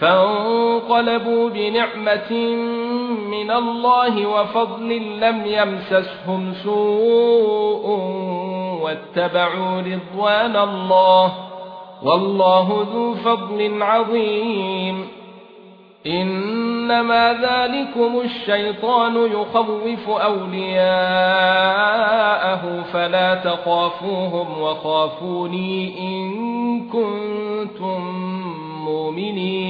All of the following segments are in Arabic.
فانقلبوا بنعمة من الله وفضل لم يمسسهم سوء واتبعوا رضوان الله والله ذو فضل عظيم. إنما ذلكم الشيطان يخوف أولياءه فلا تخافوهم وخافوني إن كنتم مؤمنين.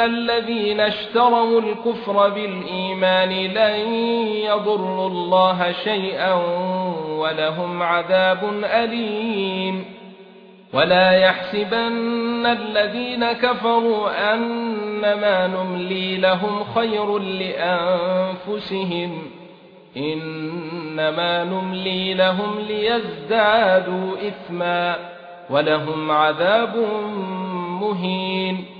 ان الذين اشتروا الكفر بالايمان لن يضروا الله شيئا ولهم عذاب اليم ولا يحسبن الذين كفروا انما نملي لهم خير لانفسهم انما نملي لهم ليزدادوا اثما ولهم عذاب مهين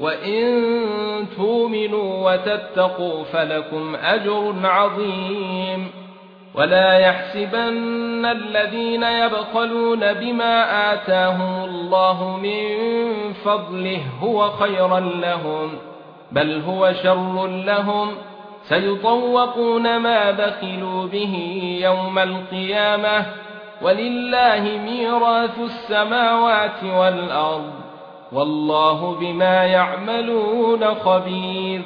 وَإِن تُؤْمِنُوا وَتَتَّقُوا فَلَكُمْ أَجْرٌ عَظِيمٌ وَلَا يَحْسَبَنَّ الَّذِينَ يَبْخَلُونَ بِمَا آتَاهُمُ اللَّهُ مِنْ فَضْلِهِ هُوَ خَيْرًا لَهُمْ بَلْ هُوَ شَرٌّ لَهُمْ سَيُطَوَّقُونَ مَا بَخِلُوا بِهِ يَوْمَ الْقِيَامَةِ وَلِلَّهِ مِيرَاثُ السَّمَاوَاتِ وَالْأَرْضِ والله بما يعملون خبير.